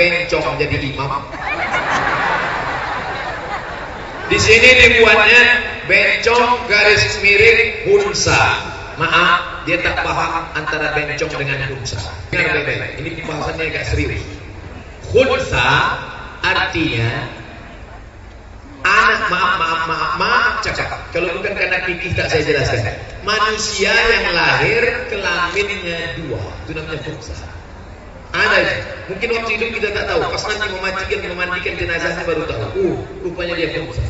Bencong jadi imam? Di sini dibuatnya bencong garis miring hunsa. Maaf, dia tak paham antara bencong dengan hunsa. Ini pembahasannya agak serius. Hunsa artinya anak maaf maaf maaf maaf cakap. Kalau bukan karena fikih tak saya jelaskan. Manusia yang lahir kelaminnya dua, itu namanya hunsa. Ada Mungkin waktu hidup kita tak tahu. Pas nanti mematikan memandikan jenazahnya baru tahu. Uh, rupanya dia hunsa.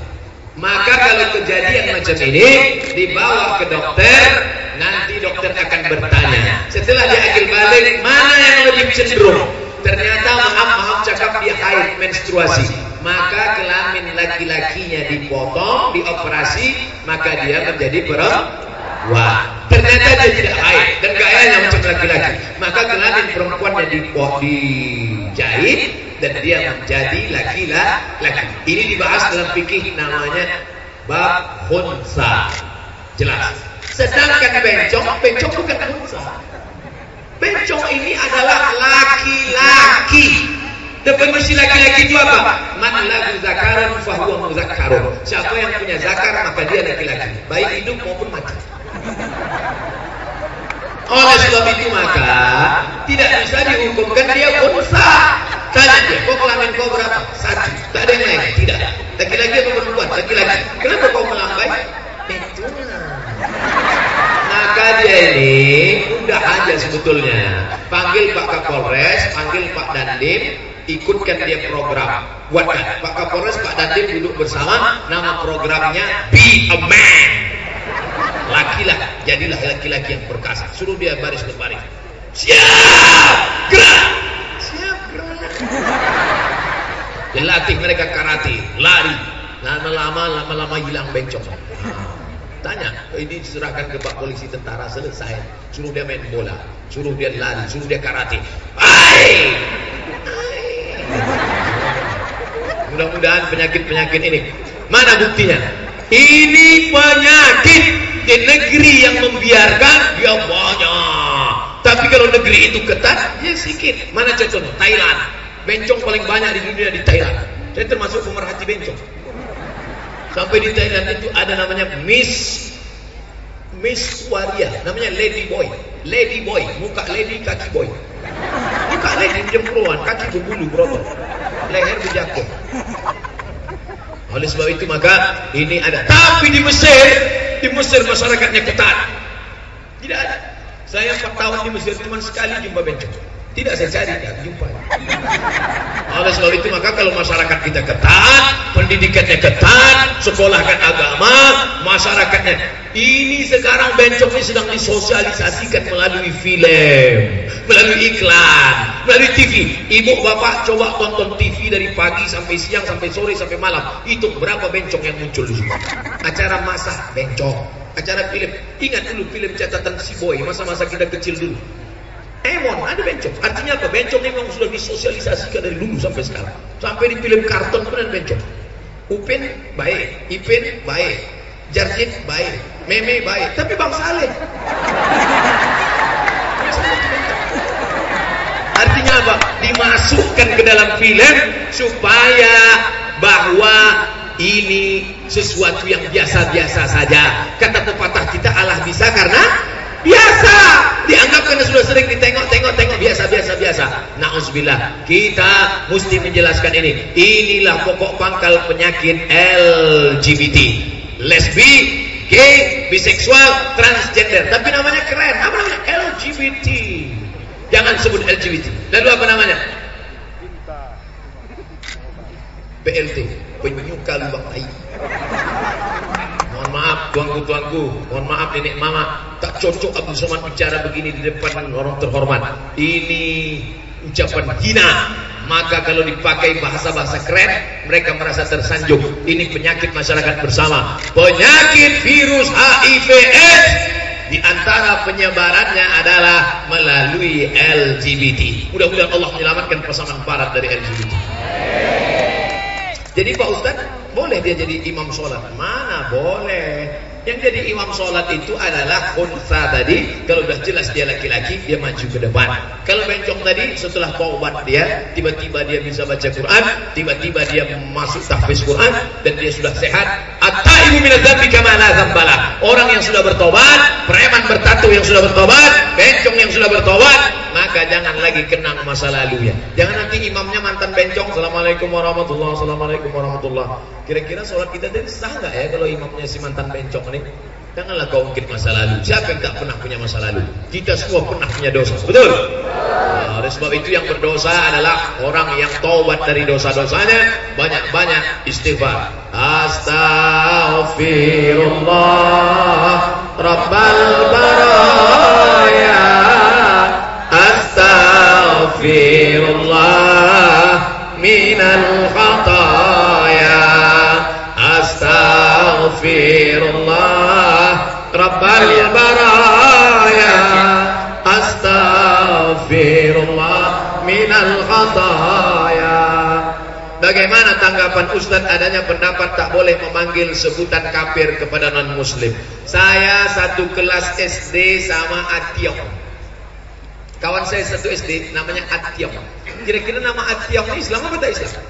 Maka kalau kejadian macam ini dibawa ke dokter, nanti dokter akan bertanya. Setelah dia akil balik, mana yang lebih cenderung? Ternyata maaf maaf cakap dia haid menstruasi. Maka kelamin laki-lakinya dipotong, dioperasi, maka dia menjadi perempuan. Ternyata dia tidak haid dan gayanya macam laki-laki. Maka kelamin perempuannya dijahit dan dia menjadi laki-laki. Ini dibahas dalam fikih namanya bab hunsa. Jelas. Sedangkan bencong, bencong bukan hunsa. Bencong ini adalah laki-laki. Definisi laki-laki itu apa? Man lagu zakaran fahuwa muzakkarun. Siapa yang punya zakar maka dia laki-laki, baik hidup maupun mati. Oleh sebab itu maka tidak bisa dihukumkan dia unsa. Tanya dia, kau kelamin kau berapa? Satu. Tak ada yang lain. Tidak. Laki-laki atau perempuan? Laki-laki. Kenapa kau melambai? Itu. Maka dia ini udah aja sebetulnya. Panggil Pak Kapolres, panggil Pak Dandim, ikutkan dia program. Buatkan. Pak Kapolres, Pak Dandim duduk bersama. Nama programnya Be a Man. Lakilah, jadilah laki-laki yang perkasa. Suruh dia baris berbaris. Siap, gerak. Siap, gerak. Dilatih mereka karate, lari. Lama-lama, lama-lama hilang bencong. Tanya, ini diserahkan ke Pak Polisi tentara selesai. Suruh dia main bola, suruh dia lari, suruh dia karate. Hai! Mudah-mudahan penyakit-penyakit ini. Mana buktinya? Ini penyakit di negeri yang membiarkan dia banyak. Tapi kalau negeri itu ketat, ya sedikit. Mana contohnya? Thailand. Bencong paling banyak di dunia di Thailand. Saya termasuk pemerhati bencong. Sampai di Thailand itu ada namanya Miss Miss Waria, namanya Lady Boy. Lady Boy, muka lady, kaki boy. Muka lady jempuran, kaki berbulu berotot. Leher berjakut. Oleh sebab itu maka ini ada. Tapi di Mesir, di Mesir masyarakatnya ketat. Tidak ada. Saya 4 tahun di Mesir cuma sekali jumpa bencong. Tidak saya cari, tidak jumpa. Oleh sebab itu maka kalau masyarakat kita ketat, pendidikannya ketat, sekolahkan agama, masyarakatnya. Ini sekarang bencong ini sedang disosialisasikan melalui film, melalui iklan, melalui TV. Ibu bapak coba tonton TV dari pagi sampai siang sampai sore sampai malam. Itu berapa bencong yang muncul di sini? Acara masak bencong, acara film. Ingat dulu film catatan si boy masa-masa kita kecil dulu. Emon ada bencong. Artinya apa? Bencong memang sudah disosialisasikan dari dulu sampai sekarang. Sampai di film karton pun ada bencong. Upin baik, Ipin baik, Jarjit baik, Meme baik. Tapi Bang Saleh. Artinya apa? Dimasukkan ke dalam film supaya bahwa ini sesuatu yang biasa-biasa saja. Kata pepatah kita Allah bisa karena biasa. Dianggap karena sudah sering ditengok-tengok tengok biasa biasa biasa nauzubillah kita mesti menjelaskan ini. Inilah pokok pangkal penyakit LGBT lesbi gay biseksual transgender. Tapi namanya keren. Apa namanya? LGBT jangan sebut LGBT lalu apa namanya? PLT penyuka lubang tai mohon maaf tuanku-tuanku. Mohon maaf nenek mama. Tak cocok Abdul Somad bicara begini di depan orang terhormat. Ini ucapan hina. Maka kalau dipakai bahasa-bahasa keren mereka merasa tersanjung. Ini penyakit masyarakat bersama. Penyakit virus HIV AIDS di antara penyebarannya adalah melalui LGBT mudah-mudahan Allah menyelamatkan pasangan barat dari LGBT jadi Pak Ustaz boleh dia jadi imam sholat? Mana boleh? Yang jadi imam sholat itu adalah unsa tadi. Kalau sudah jelas dia laki-laki, dia maju ke depan. Kalau bencong tadi, setelah taubat dia, tiba-tiba dia bisa baca Quran, tiba-tiba dia masuk tahfiz Quran, dan dia sudah sehat. At-taibu minadzambi kama la. Orang yang sudah bertobat, preman bertatu yang sudah bertobat, bencong yang sudah bertobat, maka jangan lagi kenang masa lalu ya. Jangan nanti imamnya mantan bencong. Assalamualaikum warahmatullahi. Assalamualaikum warahmatullahi Kira-kira sholat kita tadi sah nggak ya kalau imamnya si mantan bencong nih? Janganlah kau ungkit masa lalu. Siapa yang tak pernah punya masa lalu? Kita semua pernah punya dosa. Betul? Nah, oleh sebab itu yang berdosa adalah orang yang taubat dari dosa-dosanya. Banyak-banyak istighfar. Astaghfirullah Rabbal baraya. Astaghfirullah minal khataya. Astaghfirullah Rabbal baraya Bagaimana tanggapan Ustadz adanya pendapat tak boleh memanggil sebutan kafir kepada non muslim Saya satu kelas SD sama Ationg Kawan saya satu SD namanya Ationg Kira-kira nama Ationg ini Islam apa tak Islam?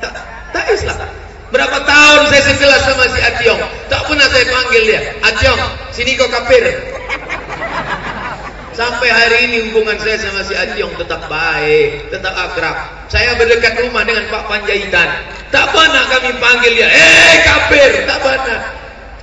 Tak, tak Islam. Berapa tahun saya sekelas sama si Ationg Tak pernah saya panggil dia. Ationg, sini kau kafir Sampai hari ini hubungan saya sama si Ationg tetap baik, tetap akrab. Saya berdekat rumah dengan Pak Panjaitan. Tak pernah kami panggil dia, eh kafir, tak pernah.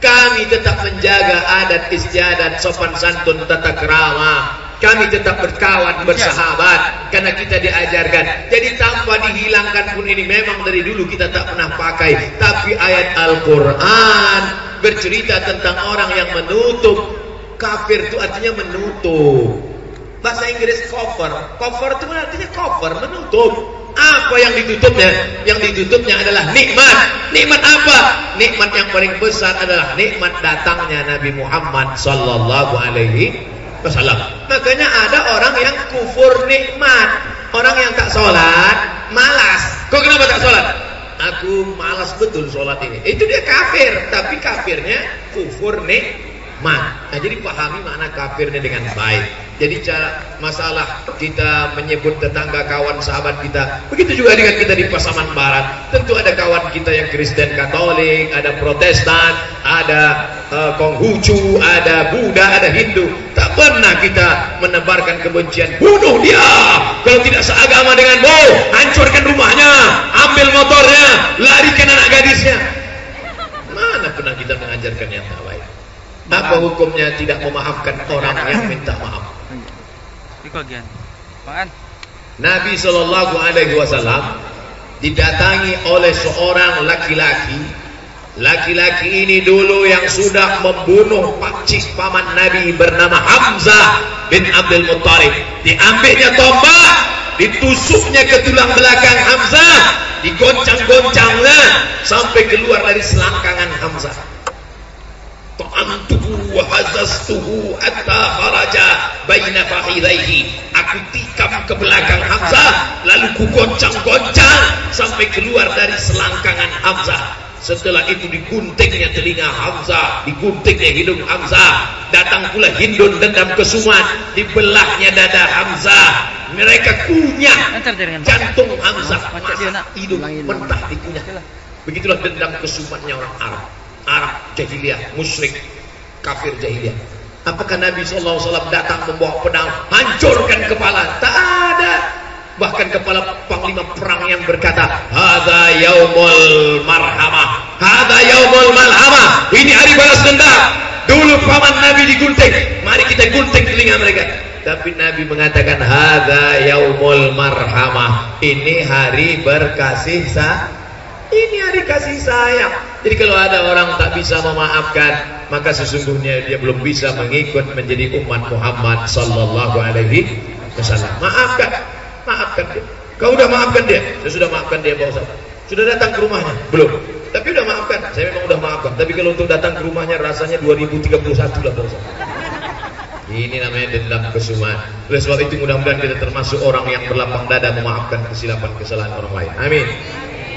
Kami tetap menjaga adat istiadat, sopan santun, tata kerama. Kami tetap berkawan, bersahabat karena kita diajarkan. Jadi tanpa dihilangkan pun ini memang dari dulu kita tak pernah pakai. Tapi ayat Al-Qur'an bercerita tentang orang yang menutup Kafir itu artinya menutup. Bahasa Inggris cover. Cover itu artinya cover, menutup. Apa yang ditutupnya? Yang ditutupnya adalah nikmat. Nikmat apa? Nikmat yang paling besar adalah nikmat datangnya Nabi Muhammad sallallahu alaihi wasallam. Makanya ada orang yang kufur nikmat. Orang yang tak sholat, malas. Kok kenapa tak sholat? Aku malas betul sholat ini. Itu dia kafir, tapi kafirnya kufur nikmat. Nah, jadi pahami makna kafir ini dengan baik. Jadi cara masalah kita menyebut tetangga kawan sahabat kita, begitu juga dengan kita di Pasaman Barat. Tentu ada kawan kita yang Kristen Katolik, ada Protestan, ada uh, Konghucu, ada Buddha, ada Hindu. Tak pernah kita menebarkan kebencian. Bunuh dia kalau tidak seagama denganmu, hancurkan rumahnya, ambil motornya, larikan anak gadisnya. Mana pernah kita mengajarkan yang tak baik? Apa hukumnya tidak memaafkan orang yang minta maaf? Nabi Shallallahu Alaihi Wasallam didatangi oleh seorang laki-laki. Laki-laki ini dulu yang sudah membunuh pakcik paman Nabi bernama Hamzah bin Abdul Muttalib. Diambilnya tombak, ditusuknya ke tulang belakang Hamzah, digoncang-goncangnya sampai keluar dari selangkangan Hamzah wa hazastuhu hatta kharaja baina fakhidaihi aku tikam ke belakang Hamzah lalu ku goncang-goncang sampai keluar dari selangkangan Hamzah. Setelah itu diguntingnya telinga Hamzah diguntingnya hidung Hamzah. Datang pula Hindun dendam kesumat dibelahnya dada Hamzah. Mereka kunyah. Jantung Hamzah hidung mentah dikunyah. Begitulah dendam kesumatnya orang Arab. Arab jahiliyah, musyrik, kafir jahiliyah. Apakah Nabi SAW datang membawa pedang, hancurkan kepala? Tak ada. Bahkan kepala panglima perang yang berkata, Hada yaumul marhamah. Hada yaumul malhamah. Ini hari balas dendam. Dulu paman Nabi digunting. Mari kita gunting telinga mereka. Tapi Nabi mengatakan, Hada yaumul marhamah. Ini hari berkasih sayang. Ini hari kasih sayang. Jadi kalau ada orang tak bisa memaafkan, maka sesungguhnya dia belum bisa mengikut menjadi umat Muhammad sallallahu alaihi wasallam. Maafkan, maafkan dia. Kau sudah maafkan dia? Saya sudah maafkan dia, Pak. Sudah datang ke rumahnya? Belum. Tapi sudah maafkan. Saya memang sudah maafkan. Tapi kalau untuk datang ke rumahnya rasanya 2031 lah, Pak Ustaz. Ini namanya dendam kesumat. Oleh sebab itu mudah-mudahan kita termasuk orang yang berlapang dada memaafkan kesilapan kesalahan orang lain. Amin.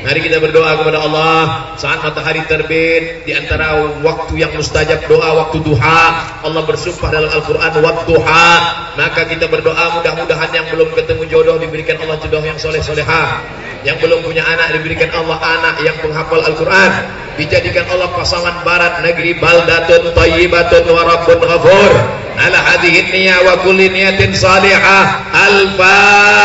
Mari kita berdoa kepada Allah saat matahari terbit di antara waktu yang mustajab doa waktu duha. Allah bersumpah dalam Al-Qur'an waktuha. Maka kita berdoa mudah-mudahan yang belum ketemu jodoh diberikan Allah jodoh yang soleh-solehah. Yang belum punya anak diberikan Allah anak yang penghafal Al-Qur'an. Dijadikan Allah pasangan barat negeri baldatun thayyibatun wa rabbun ghafur. Ala hadhihi niyyah wa kulli niyatin salihah. Al-Fatihah.